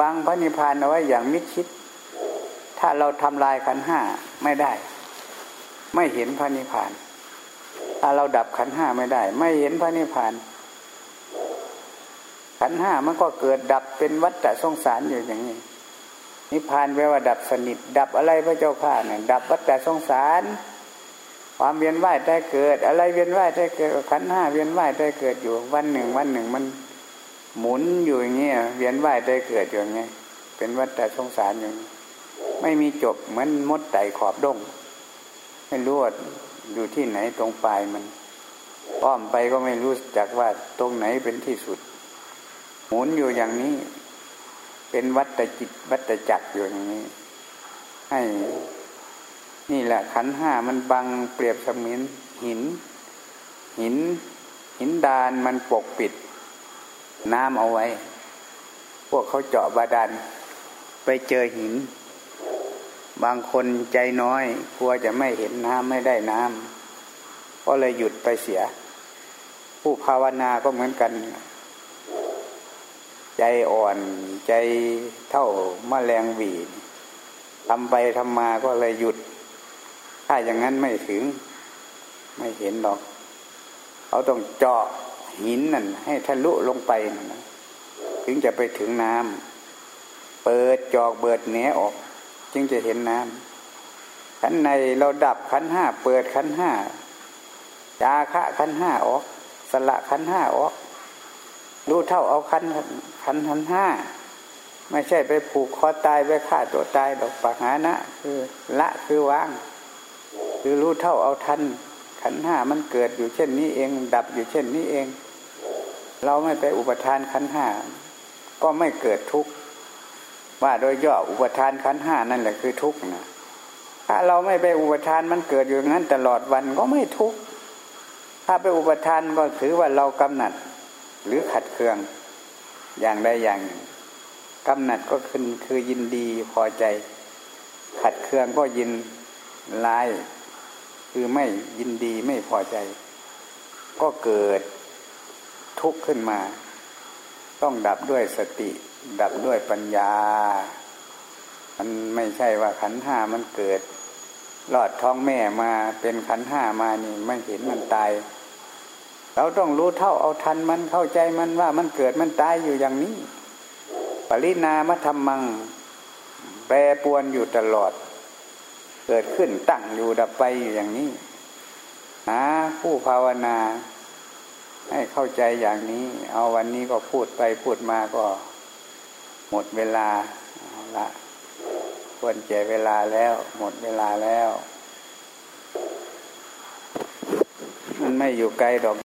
บังพระนิพพานเอาไว้อย่างมิดชิด ถ้าเราทำลายขันห้าไม่ได้ ไม่เห็นพระนิพพาน ถ้าเราดับขันห้าไม่ได้ ไม่เห็นพระนิพพานขันห้ามันก็เกิดดับเป็นวัฏฏะสงสารอยู่อย่างนี้นิพพานแปลว่าดับสนิท ดับอะไรพระเจ้าข้าเนี่ยดับวัฏฏะสงสาร ความเวียนว่ายได้เกิด อะไรเวียนว่ายได้เกิดขันห้าเวียนว่ายได้เกิดอยู่ วันหนึ่ง วันหนึ่งมันหมุนอยู่อย่างเงี้ยเวียนว่ายได้เกิดอยู่อย่างเงี้ยเป็นวัฏฏะสงสารอย่างนี้ไม่มีจบเหมือนมดไต่ขอบดงไม่รู้ว่าอยู่ที่ไหนตรงปลายมันอ้อมไปก็ไม่รู้จักว่าตรงไหนเป็นที่สุด หมุนอยู่อย่างนี้ เป็นวัตจิตวัตจักรอยู่อย่างนี้ ให้ นี่แหละขันห้ามันบังเปรียบเสมือนหิน หิน หินดานมันปกปิด น้ำเอาไว้ พวกเขาเจาะบาดาลไปเจอหิน บางคนใจน้อยกลัวจะไม่เห็นน้ำไม่ได้น้ำก็เลยหยุดไปเสีย ผู้ภาวนาก็เหมือนกัน ใจอ่อนใจเท่าแมลงวีทำไปทำมาก็เลยหยุด ถ้าอย่างนั้นไม่ถึงไม่เห็นหรอก เขาต้องเจาะหินนั่นให้ทะลุลงไปนะถึงจะไปถึงน้ำเปิดจอกเบิดเนื้อออก จึงจะเห็นน้ำขันในเราดับขันห้าเปิดขันห้าจาคะขันห้าออก สละขันห้าออกรู้เท่าเอาขันขันขันห้าไม่ใช่ไปผูกคอตายไปฆ่าตัวตายดอกปากหานะ คือละคือว่าง คือรู้เท่าเอาทัน ขันห้ามันเกิดอยู่เช่นนี้เอง ดับอยู่เช่นนี้เอง เราไม่ไปอุปทานขันห้าก็ไม่เกิดทุกข์ว่าโดยย่ออุปทานขันห้านั่นแหละคือทุกข์นะถ้าเราไม่ไปอุปทานมันเกิดอยู่งั้นตลอดวันก็ไม่ทุกข์ถ้าไปอุปทานก็ถือว่าเรากำหนัด หรือขัดเคือง อย่างใดอย่างหนึ่งกำหนัดก็คือคือยินดีพอใจ ขัดเคืองก็ยินร้าย คือไม่ยินดีไม่พอใจ ก็เกิดทุกข์ขึ้นมา ต้องดับด้วยสติ ดับด้วยปัญญา มันไม่ใช่ว่าขันห้ามันเกิดหลอดท้องแม่มาเป็นขันห้ามานี่ไม่เห็นมันตาย เราต้องรู้เท่าเอาทันมันเข้าใจมันว่ามันเกิดมันตายอยู่อย่างนี้ ปรินามธรรมัง แปรปวนอยู่ตลอด เกิดขึ้นตั้งอยู่ดับไปอยู่อย่างนี้นะผู้ภาวนา ให้เข้าใจอย่างนี้ เอาวันนี้ก็พูดไปพูดมาก็ หมดเวลาเอาละควรแก่เวลาแล้ว หมดเวลาแล้ว มันไม่อยู่ไกลดอก